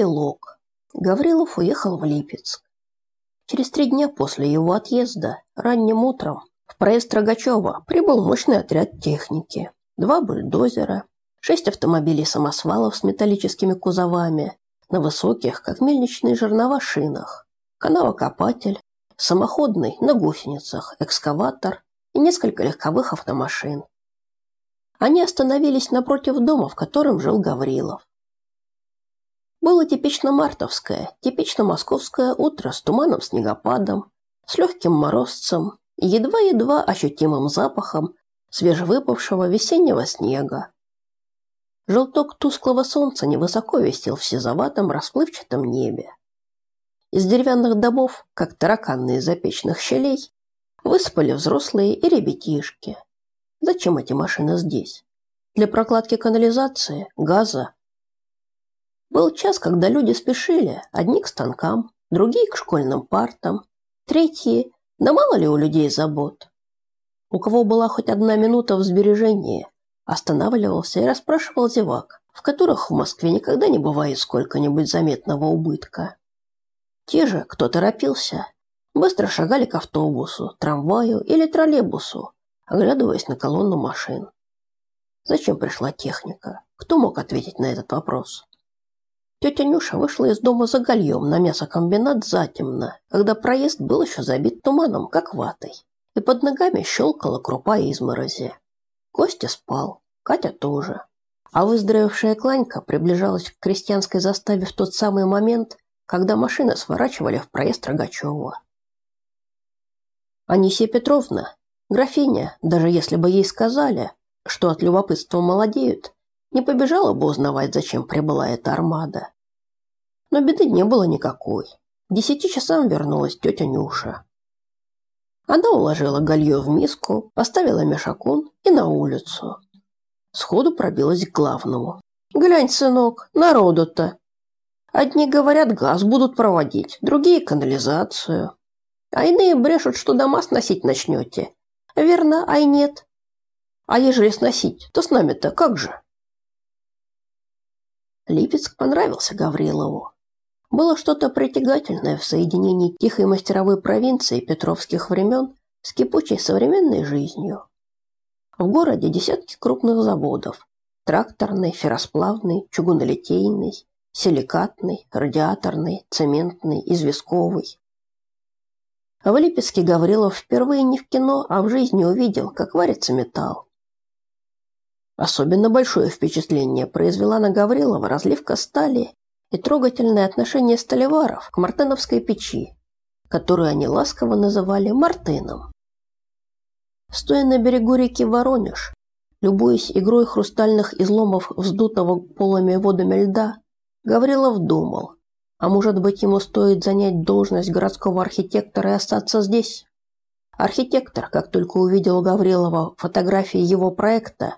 Эпилог. Гаврилов уехал в Липецк. Через три дня после его отъезда, ранним утром, в проезд Рогачева прибыл мощный отряд техники. Два бульдозера, шесть автомобилей-самосвалов с металлическими кузовами, на высоких, как мельничные жернова, шинах, канавокопатель, самоходный на гусеницах, экскаватор и несколько легковых автомашин. Они остановились напротив дома, в котором жил Гаврилов. Было типично мартовское, типично московское утро с туманом снегопадом, с легким морозцем едва-едва ощутимым запахом свежевыпавшего весеннего снега. Желток тусклого солнца невысоко висел в сизоватом расплывчатом небе. Из деревянных домов, как тараканы из запечных щелей, высыпали взрослые и ребятишки. Зачем эти машины здесь? Для прокладки канализации, газа был час, когда люди спешили, одни к станкам, другие к школьным партам, третьи, да мало ли у людей забот. У кого была хоть одна минута в сбережении, останавливался и расспрашивал зевак, в которых в Москве никогда не бывает сколько-нибудь заметного убытка. Те же, кто торопился, быстро шагали к автобусу, трамваю или троллейбусу, оглядываясь на колонну машин. Зачем пришла техника? Кто мог ответить на этот вопрос? Тетя Нюша вышла из дома за гальем на мясокомбинат затемно, когда проезд был еще забит туманом, как ватой, и под ногами щелкала крупа изморози. Костя спал, Катя тоже. А выздоровевшая Кланька приближалась к крестьянской заставе в тот самый момент, когда машины сворачивали в проезд Рогачева. Анисия Петровна, графиня, даже если бы ей сказали, что от любопытства молодеют, не побежала бы узнавать, зачем прибыла эта армада. Но беды не было никакой. К десяти часам вернулась тетя Нюша. Она уложила галье в миску, поставила мешакун и на улицу. Сходу пробилась к главному. «Глянь, сынок, народу-то! Одни говорят, газ будут проводить, другие – канализацию. А иные брешут, что дома сносить начнете. Верно, ай нет. А ежели сносить, то с нами-то как же?» Липецк понравился Гаврилову. Было что-то притягательное в соединении тихой мастеровой провинции петровских времен с кипучей современной жизнью. В городе десятки крупных заводов – тракторный, ферросплавный, чугунолитейный, силикатный, радиаторный, цементный, известковый. А в Липецке Гаврилов впервые не в кино, а в жизни увидел, как варится металл. Особенно большое впечатление произвела на Гаврилова разливка стали и трогательное отношение столеваров к мартеновской печи, которую они ласково называли Мартыном. Стоя на берегу реки Воронеж, любуясь игрой хрустальных изломов вздутого полыми водами льда, Гаврилов думал, а может быть ему стоит занять должность городского архитектора и остаться здесь? Архитектор, как только увидел Гаврилова фотографии его проекта,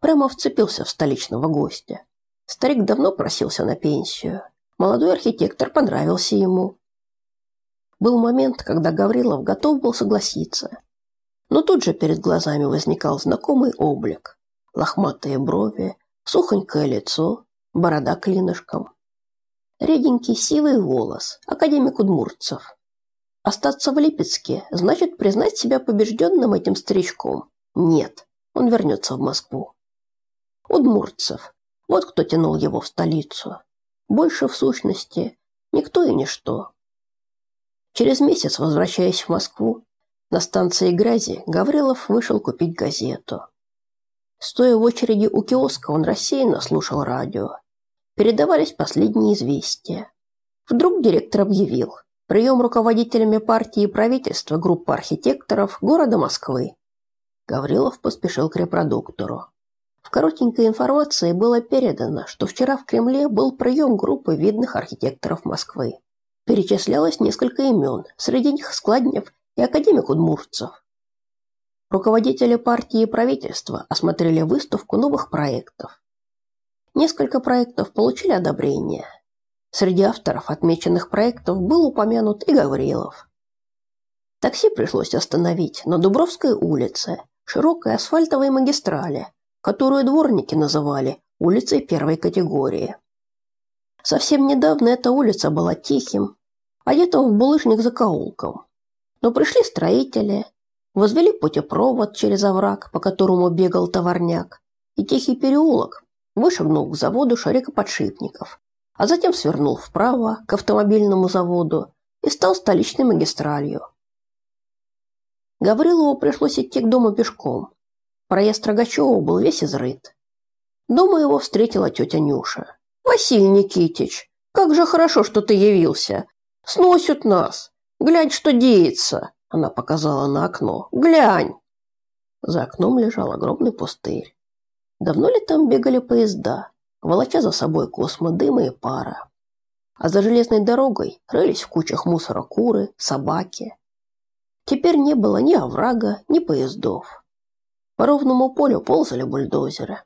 прямо вцепился в столичного гостя. Старик давно просился на пенсию. Молодой архитектор понравился ему. Был момент, когда Гаврилов готов был согласиться. Но тут же перед глазами возникал знакомый облик. Лохматые брови, сухонькое лицо, борода клинышком. Реденький сивый волос, академик Удмуртцев. Остаться в Липецке значит признать себя побежденным этим старичком. Нет, он вернется в Москву. Удмуртцев. Вот кто тянул его в столицу. Больше, в сущности, никто и ничто. Через месяц, возвращаясь в Москву, на станции Грязи Гаврилов вышел купить газету. Стоя в очереди у киоска, он рассеянно слушал радио. Передавались последние известия. Вдруг директор объявил прием руководителями партии и правительства группы архитекторов города Москвы. Гаврилов поспешил к репродуктору. В коротенькой информации было передано, что вчера в Кремле был прием группы видных архитекторов Москвы. Перечислялось несколько имен, среди них Складнев и академик Удмуртцев. Руководители партии и правительства осмотрели выставку новых проектов. Несколько проектов получили одобрение. Среди авторов отмеченных проектов был упомянут и Гаврилов. Такси пришлось остановить на Дубровской улице, широкой асфальтовой магистрали, которую дворники называли улицей первой категории. Совсем недавно эта улица была тихим, одетым в булыжник закоулком. Но пришли строители, возвели путепровод через овраг, по которому бегал товарняк, и тихий переулок вышагнул к заводу шарикоподшипников, а затем свернул вправо к автомобильному заводу и стал столичной магистралью. Гаврилову пришлось идти к дому пешком. Проезд Рогачева был весь изрыт. Дома его встретила тетя Нюша. «Василий Никитич, как же хорошо, что ты явился. Сносят нас. Глянь, что деется!» Она показала на окно. «Глянь!» За окном лежал огромный пустырь. Давно ли там бегали поезда, волоча за собой космы дыма и пара? А за железной дорогой рылись в кучах мусора куры, собаки. Теперь не было ни оврага, ни поездов. По ровному полю ползали бульдозеры.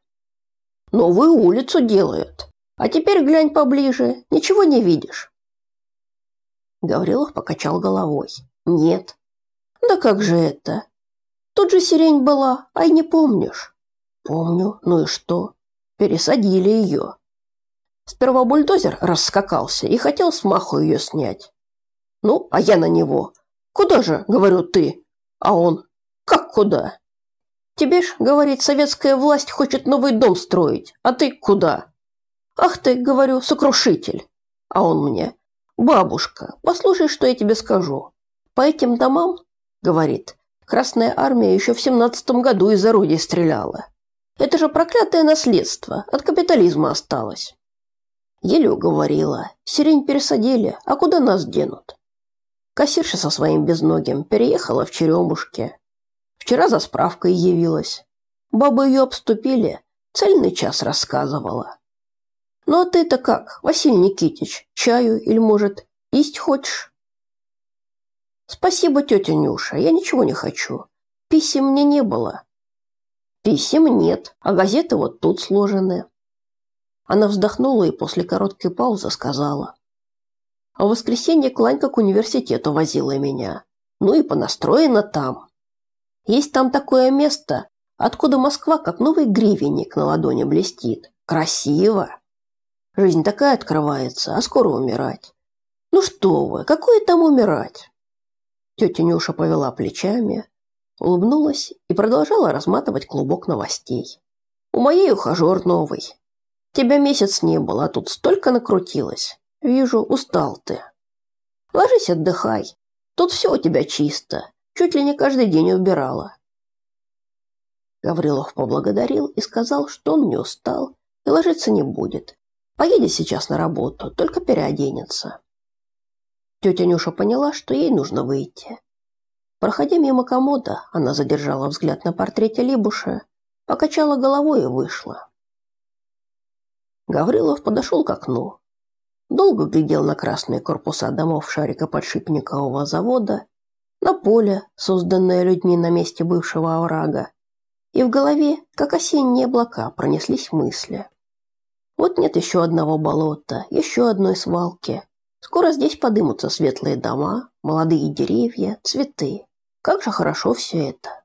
«Новую улицу делают. А теперь глянь поближе, ничего не видишь». Гаврилов покачал головой. «Нет». «Да как же это? Тут же сирень была, ай не помнишь?» «Помню. Ну и что?» «Пересадили ее». Сперва бульдозер раскакался и хотел с маху ее снять. Ну, а я на него. «Куда же?» – говорю ты. А он «Как куда?» «Тебе ж, – говорит, советская власть хочет новый дом строить, а ты куда?» «Ах ты, – говорю, – сокрушитель!» А он мне «Бабушка, послушай, что я тебе скажу. По этим домам, – говорит, – Красная Армия еще в семнадцатом году из орудий стреляла. Это же проклятое наследство, от капитализма осталось». Еле уговорила. Сирень пересадили, а куда нас денут? Кассирша со своим безногим переехала в Черемушке. Вчера за справкой явилась. Бабы ее обступили, цельный час рассказывала. Ну а ты-то как, Василий Никитич, чаю или, может, есть хочешь? Спасибо, тетя Нюша, я ничего не хочу. Писем мне не было. Писем нет, а газеты вот тут сложены. Она вздохнула и после короткой паузы сказала. А в воскресенье Кланька к университету возила меня. Ну и понастроена там. Есть там такое место, откуда Москва как новый гривенник на ладони блестит. Красиво. Жизнь такая открывается, а скоро умирать. Ну что вы, какое там умирать? Тетя Нюша повела плечами, улыбнулась и продолжала разматывать клубок новостей. У моей ухажер новый. Тебя месяц не было, а тут столько накрутилось. Вижу, устал ты. Ложись, отдыхай. Тут все у тебя чисто. Чуть ли не каждый день убирала. Гаврилов поблагодарил и сказал, что он не устал и ложиться не будет. Поедет сейчас на работу, только переоденется. Тетя Нюша поняла, что ей нужно выйти. Проходя мимо комода, она задержала взгляд на портрете Либуша, покачала головой и вышла. Гаврилов подошел к окну, Долго глядел на красные корпуса домов шарикоподшипникового завода, на поле, созданное людьми на месте бывшего оврага. И в голове, как осенние облака, пронеслись мысли. Вот нет еще одного болота, еще одной свалки. Скоро здесь подымутся светлые дома, молодые деревья, цветы. Как же хорошо все это.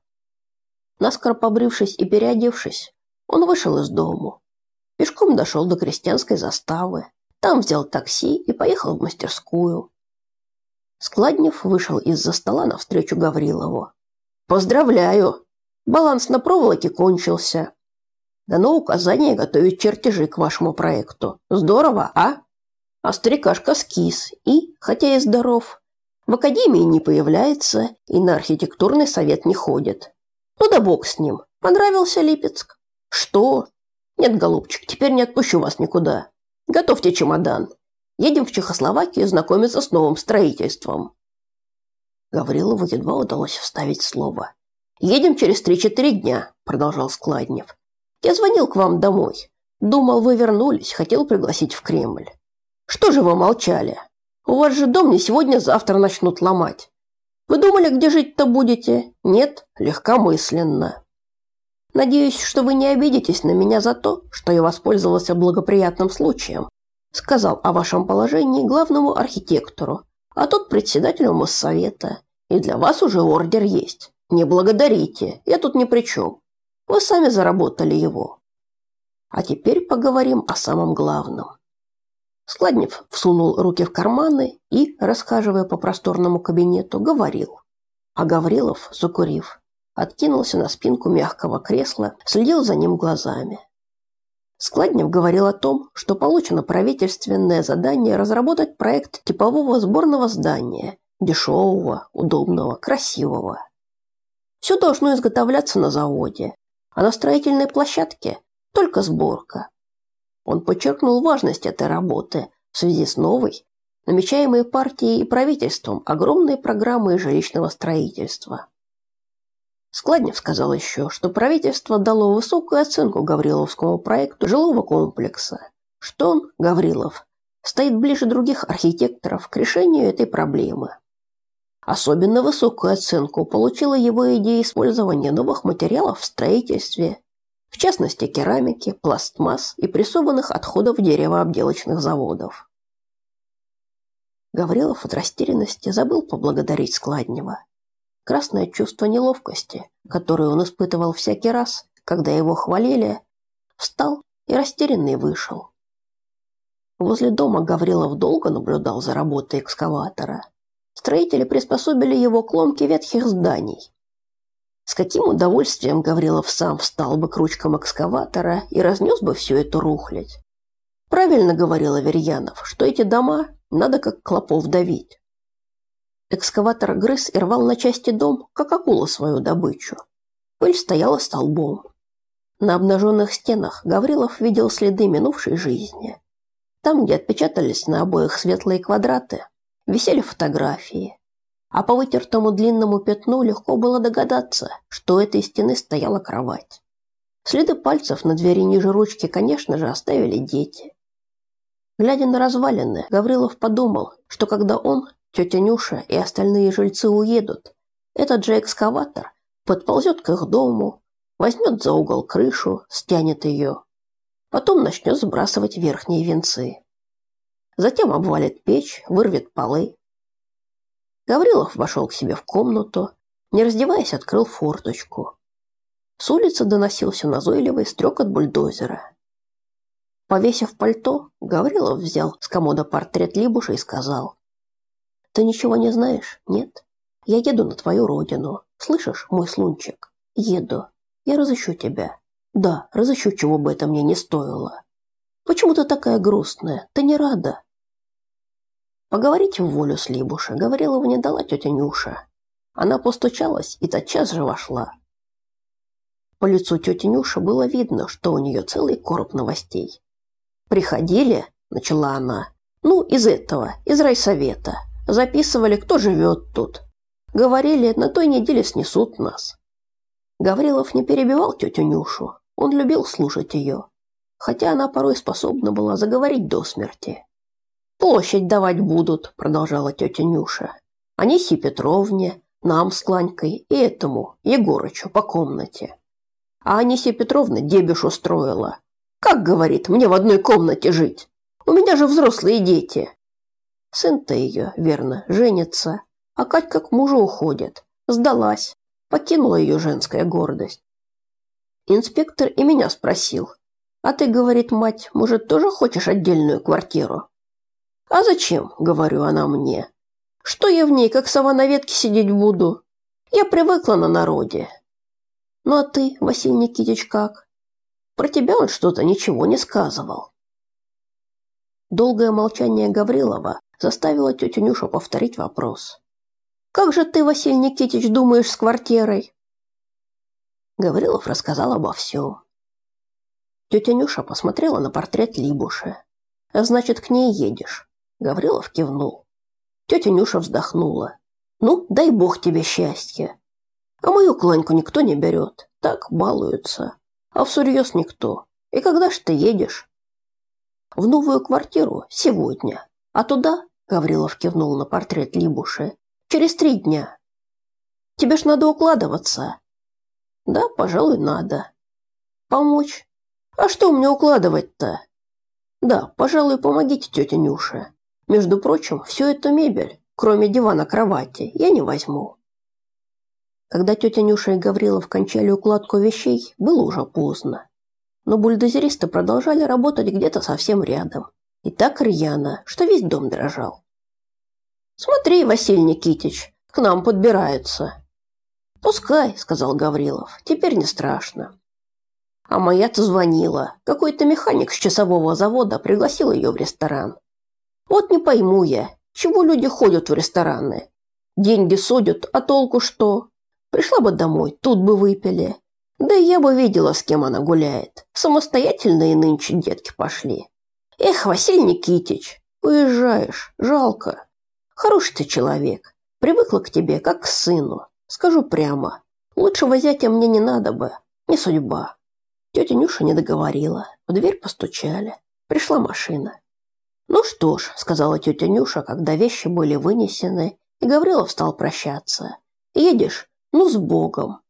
Наскоро побрившись и переодевшись, он вышел из дому. Пешком дошел до крестьянской заставы, там взял такси и поехал в мастерскую. Складнев вышел из-за стола навстречу Гаврилову. «Поздравляю! Баланс на проволоке кончился. Дано указание готовить чертежи к вашему проекту. Здорово, а? А старикашка скис и, хотя и здоров, в академии не появляется и на архитектурный совет не ходит. Ну да бог с ним. Понравился Липецк? Что? Нет, голубчик, теперь не отпущу вас никуда. Готовьте чемодан. Едем в Чехословакию знакомиться с новым строительством. Гаврилову едва удалось вставить слово. Едем через три-четыре дня, продолжал Складнев. Я звонил к вам домой. Думал, вы вернулись, хотел пригласить в Кремль. Что же вы молчали? У вас же дом не сегодня-завтра начнут ломать. Вы думали, где жить-то будете? Нет, легкомысленно. Надеюсь, что вы не обидитесь на меня за то, что я воспользовался благоприятным случаем. Сказал о вашем положении главному архитектору, а тот председателю Моссовета. И для вас уже ордер есть. Не благодарите, я тут ни при чем. Вы сами заработали его. А теперь поговорим о самом главном. Складнев всунул руки в карманы и, расхаживая по просторному кабинету, говорил. А Гаврилов, закурив, откинулся на спинку мягкого кресла, следил за ним глазами. Складнев говорил о том, что получено правительственное задание разработать проект типового сборного здания, дешевого, удобного, красивого. Все должно изготовляться на заводе, а на строительной площадке только сборка. Он подчеркнул важность этой работы в связи с новой, намечаемой партией и правительством огромной программой жилищного строительства. Складнев сказал еще, что правительство дало высокую оценку Гавриловскому проекту жилого комплекса, что он, Гаврилов, стоит ближе других архитекторов к решению этой проблемы. Особенно высокую оценку получила его идея использования новых материалов в строительстве в частности керамики, пластмасс и прессованных отходов деревообделочных заводов. Гаврилов от растерянности забыл поблагодарить Складнева. Красное чувство неловкости, которое он испытывал всякий раз, когда его хвалили, встал и растерянный вышел. Возле дома Гаврилов долго наблюдал за работой экскаватора. Строители приспособили его к ломке ветхих зданий, с каким удовольствием Гаврилов сам встал бы к ручкам экскаватора и разнес бы всю эту рухлядь. Правильно говорил Аверьянов, что эти дома надо как клопов давить. Экскаватор грыз и рвал на части дом, как акула свою добычу. Пыль стояла столбом. На обнаженных стенах Гаврилов видел следы минувшей жизни. Там, где отпечатались на обоих светлые квадраты, висели фотографии. А по вытертому длинному пятну легко было догадаться, что у этой стены стояла кровать. Следы пальцев на двери ниже ручки, конечно же, оставили дети. Глядя на развалины, Гаврилов подумал, что когда он, тетя Нюша и остальные жильцы уедут, этот же экскаватор подползет к их дому, возьмет за угол крышу, стянет ее, потом начнет сбрасывать верхние венцы. Затем обвалит печь, вырвет полы, Гаврилов вошел к себе в комнату, не раздеваясь, открыл форточку. С улицы доносился назойливый стрекот бульдозера. Повесив пальто, Гаврилов взял с комода портрет Либуша и сказал: "Ты ничего не знаешь? Нет? Я еду на твою родину. Слышишь, мой слунчик? Еду. Я разыщу тебя. Да, разыщу, чего бы это мне не стоило. Почему ты такая грустная? Ты не рада? Поговорите в волю с Либуша, Гаврилова не дала тетя Нюша. Она постучалась и тотчас же вошла. По лицу тети Нюши было видно, что у нее целый короб новостей. «Приходили», – начала она, – «ну, из этого, из райсовета. Записывали, кто живет тут. Говорили, на той неделе снесут нас». Гаврилов не перебивал тетю Нюшу, он любил слушать ее, хотя она порой способна была заговорить до смерти. Площадь давать будут, продолжала тетя Нюша. Анисе Петровне, нам с Кланькой и этому, Егорычу, по комнате. А Анисия Петровна дебиш устроила. Как, говорит, мне в одной комнате жить? У меня же взрослые дети. Сын-то ее, верно, женится. А Катька к мужу уходит. Сдалась. Покинула ее женская гордость. Инспектор и меня спросил. А ты, говорит мать, может, тоже хочешь отдельную квартиру? А зачем, говорю она мне. Что я в ней, как сова на ветке сидеть буду? Я привыкла на народе. Ну а ты, Василий Никитич, как? Про тебя он что-то ничего не сказывал. Долгое молчание Гаврилова заставило тетю Нюшу повторить вопрос. «Как же ты, Василий Никитич, думаешь с квартирой?» Гаврилов рассказал обо всем. Тетя Нюша посмотрела на портрет Либуши. «Значит, к ней едешь. Гаврилов кивнул. Тетя Нюша вздохнула. Ну, дай бог тебе счастья. А мою кланьку никто не берет. Так балуются. А всерьез никто. И когда ж ты едешь? В новую квартиру сегодня. А туда, Гаврилов кивнул на портрет Либуши, через три дня. Тебе ж надо укладываться. Да, пожалуй, надо. Помочь? А что мне укладывать-то? Да, пожалуй, помогите тете Нюше. Между прочим, всю эту мебель, кроме дивана кровати, я не возьму. Когда тетя Нюша и Гаврилов кончали укладку вещей, было уже поздно. Но бульдозеристы продолжали работать где-то совсем рядом. И так рьяно, что весь дом дрожал. «Смотри, Василий Никитич, к нам подбираются». «Пускай», — сказал Гаврилов, — «теперь не страшно». А моя-то звонила. Какой-то механик с часового завода пригласил ее в ресторан. Вот не пойму я, чего люди ходят в рестораны. Деньги судят, а толку что? Пришла бы домой, тут бы выпили. Да я бы видела, с кем она гуляет. Самостоятельные нынче детки пошли. Эх, Василий Никитич, уезжаешь, жалко. Хороший ты человек. Привыкла к тебе, как к сыну. Скажу прямо. Лучшего зятя мне не надо бы. Не судьба. Тетя Нюша не договорила. В дверь постучали. Пришла машина. «Ну что ж», — сказала тетя Нюша, когда вещи были вынесены, и Гаврилов стал прощаться. «Едешь? Ну, с Богом.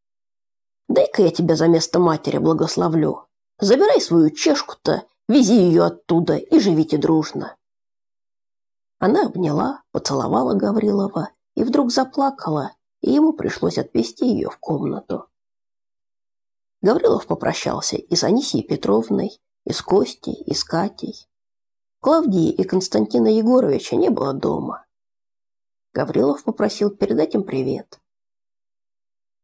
Дай-ка я тебя за место матери благословлю. Забирай свою чешку-то, вези ее оттуда и живите дружно». Она обняла, поцеловала Гаврилова и вдруг заплакала, и ему пришлось отвезти ее в комнату. Гаврилов попрощался и с Анисией Петровной, и с Костей, и с Катей. Клавдии и Константина Егоровича не было дома. Гаврилов попросил передать им привет.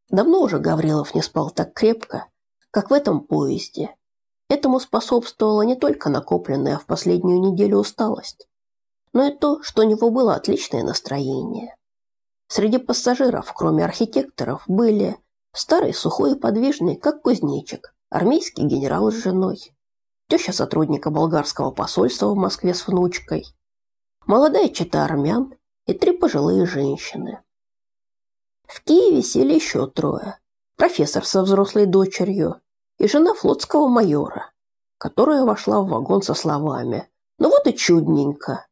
Давно уже Гаврилов не спал так крепко, как в этом поезде. Этому способствовала не только накопленная в последнюю неделю усталость, но и то, что у него было отличное настроение. Среди пассажиров, кроме архитекторов, были Старый, сухой и подвижный, как кузнечик, армейский генерал с женой, теща сотрудника болгарского посольства в Москве с внучкой, молодая чета армян и три пожилые женщины. В Киеве сели еще трое. Профессор со взрослой дочерью и жена флотского майора, которая вошла в вагон со словами «Ну вот и чудненько».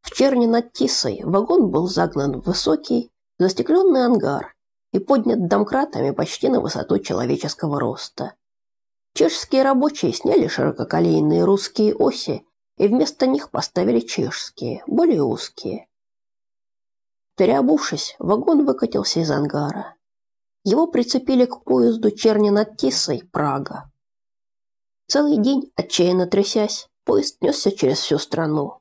В черне над Тисой вагон был загнан в высокий, застекленный ангар и поднят домкратами почти на высоту человеческого роста. Чешские рабочие сняли ширококолейные русские оси и вместо них поставили чешские, более узкие. Переобувшись, вагон выкатился из ангара. Его прицепили к поезду Черни над Тисой, Прага. Целый день, отчаянно трясясь, поезд несся через всю страну.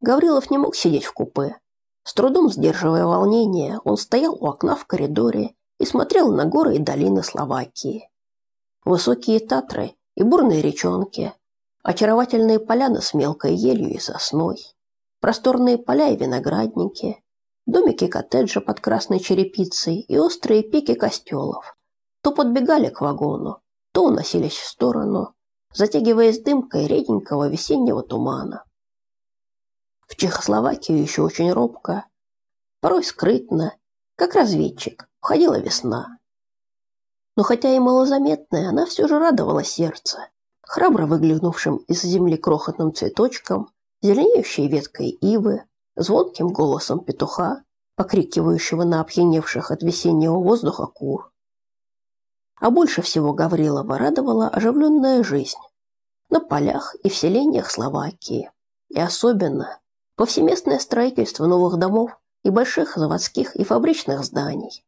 Гаврилов не мог сидеть в купе. С трудом сдерживая волнение, он стоял у окна в коридоре и смотрел на горы и долины Словакии. Высокие Татры и бурные речонки, очаровательные поляны с мелкой елью и сосной, просторные поля и виноградники, домики коттеджа под красной черепицей и острые пики костелов. То подбегали к вагону, то уносились в сторону, затягиваясь дымкой реденького весеннего тумана. В Чехословакию еще очень робко, порой скрытно, как разведчик, входила весна. Но хотя и малозаметная, она все же радовала сердце, храбро выглянувшим из земли крохотным цветочком, зеленеющей веткой ивы, звонким голосом петуха, покрикивающего на опьяневших от весеннего воздуха кур. А больше всего Гаврилова радовала оживленная жизнь на полях и в селениях Словакии, и особенно повсеместное строительство новых домов и больших заводских и фабричных зданий.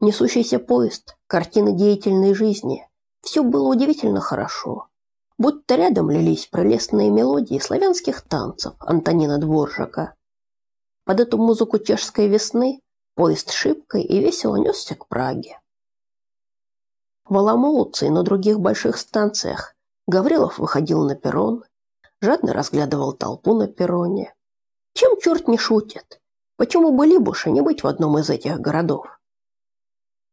Несущийся поезд, картины деятельной жизни – все было удивительно хорошо. Будто рядом лились прелестные мелодии славянских танцев Антонина Дворжака. Под эту музыку чешской весны поезд шибко и весело несся к Праге. В Аламолуце и на других больших станциях Гаврилов выходил на перрон жадно разглядывал толпу на перроне. Чем черт не шутит? Почему бы Либуше не быть в одном из этих городов?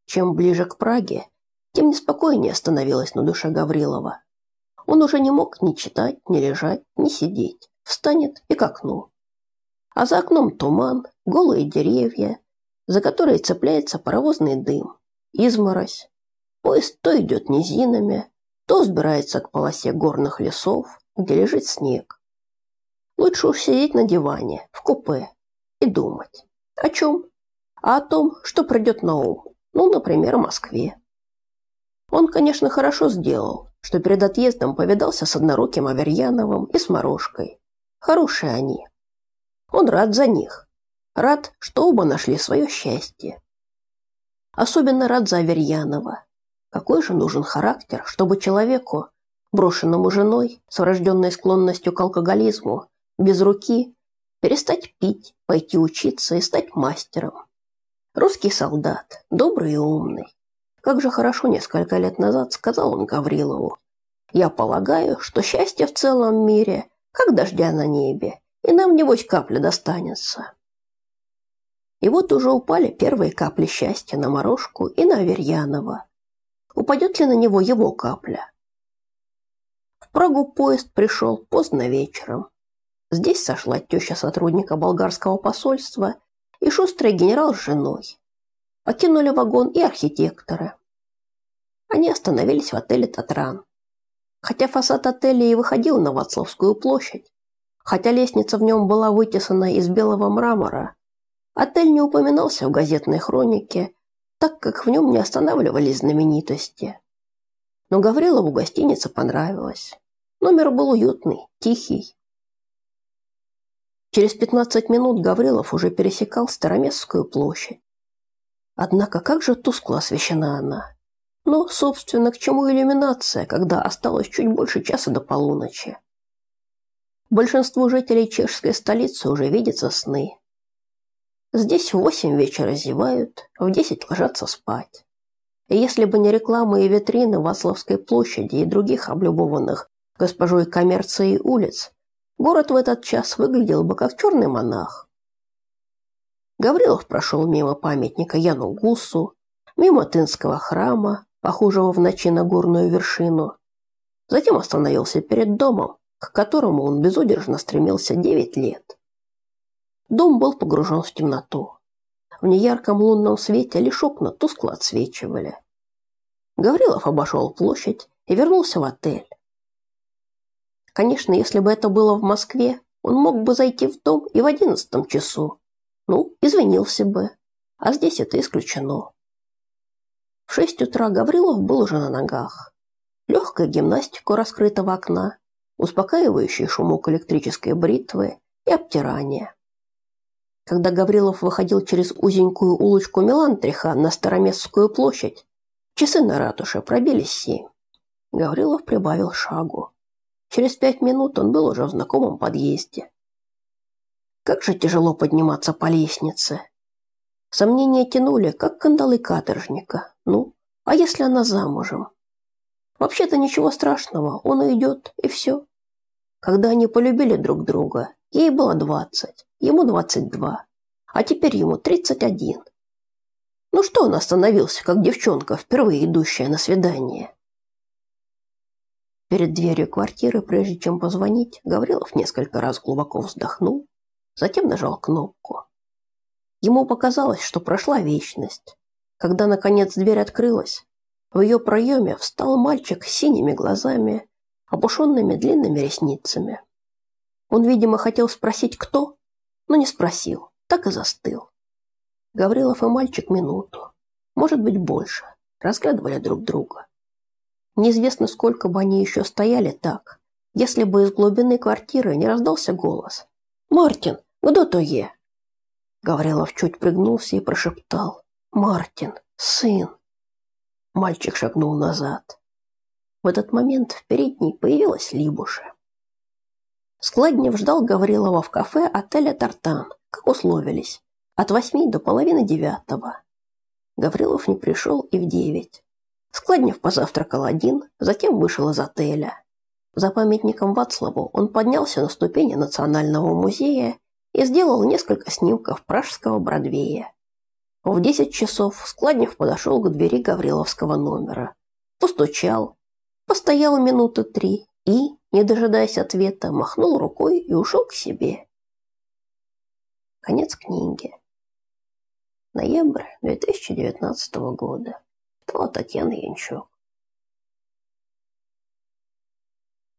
Чем ближе к Праге, тем неспокойнее становилось на душе Гаврилова. Он уже не мог ни читать, ни лежать, ни сидеть. Встанет и к окну. А за окном туман, голые деревья, за которые цепляется паровозный дым, изморозь. Поезд то идет низинами, то сбирается к полосе горных лесов, где лежит снег. Лучше уж сидеть на диване, в купе, и думать. О чем? А о том, что придет на ум. Ну, например, о Москве. Он, конечно, хорошо сделал, что перед отъездом повидался с одноруким Аверьяновым и с Морошкой. Хорошие они. Он рад за них. Рад, что оба нашли свое счастье. Особенно рад за Аверьянова. Какой же нужен характер, чтобы человеку, брошенному женой с врожденной склонностью к алкоголизму, без руки, перестать пить, пойти учиться и стать мастером. Русский солдат, добрый и умный. Как же хорошо несколько лет назад сказал он Гаврилову. «Я полагаю, что счастье в целом мире, как дождя на небе, и нам, небось, капля достанется». И вот уже упали первые капли счастья на Морошку и на Аверьянова. Упадет ли на него его капля? В Прагу поезд пришел поздно вечером. Здесь сошла теща сотрудника болгарского посольства и шустрый генерал с женой. Покинули вагон и архитекторы. Они остановились в отеле «Татран». Хотя фасад отеля и выходил на Вацлавскую площадь, хотя лестница в нем была вытесана из белого мрамора, Отель не упоминался в газетной хронике, так как в нем не останавливались знаменитости. Но Гаврилову гостиница понравилась. Номер был уютный, тихий. Через 15 минут Гаврилов уже пересекал Староместскую площадь. Однако как же тускло освещена она. Но, собственно, к чему иллюминация, когда осталось чуть больше часа до полуночи? Большинству жителей чешской столицы уже видятся сны. Здесь в восемь вечера зевают, в десять ложатся спать. И если бы не рекламы и витрины Вацлавской площади и других облюбованных госпожой коммерцией улиц, город в этот час выглядел бы как черный монах. Гаврилов прошел мимо памятника Яну Гусу, мимо Тынского храма, похожего в ночи на горную вершину. Затем остановился перед домом, к которому он безудержно стремился девять лет. Дом был погружен в темноту. В неярком лунном свете лишь окна тускло отсвечивали. Гаврилов обошел площадь и вернулся в отель. Конечно, если бы это было в Москве, он мог бы зайти в дом и в одиннадцатом часу. Ну, извинился бы. А здесь это исключено. В шесть утра Гаврилов был уже на ногах. Легкая гимнастика раскрытого окна, успокаивающий шумок электрической бритвы и обтирание. Когда Гаврилов выходил через узенькую улочку Мелантриха на Староместскую площадь, часы на ратуше пробили семь. Гаврилов прибавил шагу. Через пять минут он был уже в знакомом подъезде. Как же тяжело подниматься по лестнице. Сомнения тянули, как кандалы каторжника. Ну, а если она замужем? Вообще-то ничего страшного, он уйдет, и все. Когда они полюбили друг друга, ей было двадцать ему 22, а теперь ему 31. Ну что он остановился, как девчонка, впервые идущая на свидание? Перед дверью квартиры, прежде чем позвонить, Гаврилов несколько раз глубоко вздохнул, затем нажал кнопку. Ему показалось, что прошла вечность. Когда, наконец, дверь открылась, в ее проеме встал мальчик с синими глазами, опушенными длинными ресницами. Он, видимо, хотел спросить, кто, но не спросил, так и застыл. Гаврилов и мальчик минуту, может быть больше, разглядывали друг друга. Неизвестно, сколько бы они еще стояли так, если бы из глубины квартиры не раздался голос. «Мартин, кто то е?» Гаврилов чуть пригнулся и прошептал. «Мартин, сын!» Мальчик шагнул назад. В этот момент в передней появилась Либуша. Складнев ждал Гаврилова в кафе отеля «Тартан», как условились, от восьми до половины девятого. Гаврилов не пришел и в девять. Складнев позавтракал один, затем вышел из отеля. За памятником Вацлаву он поднялся на ступени Национального музея и сделал несколько снимков пражского Бродвея. В десять часов Складнев подошел к двери Гавриловского номера, постучал, постоял минуты три и, не дожидаясь ответа, махнул рукой и ушел к себе. Конец книги. Ноябрь 2019 года. Читала Татьяна Янчук.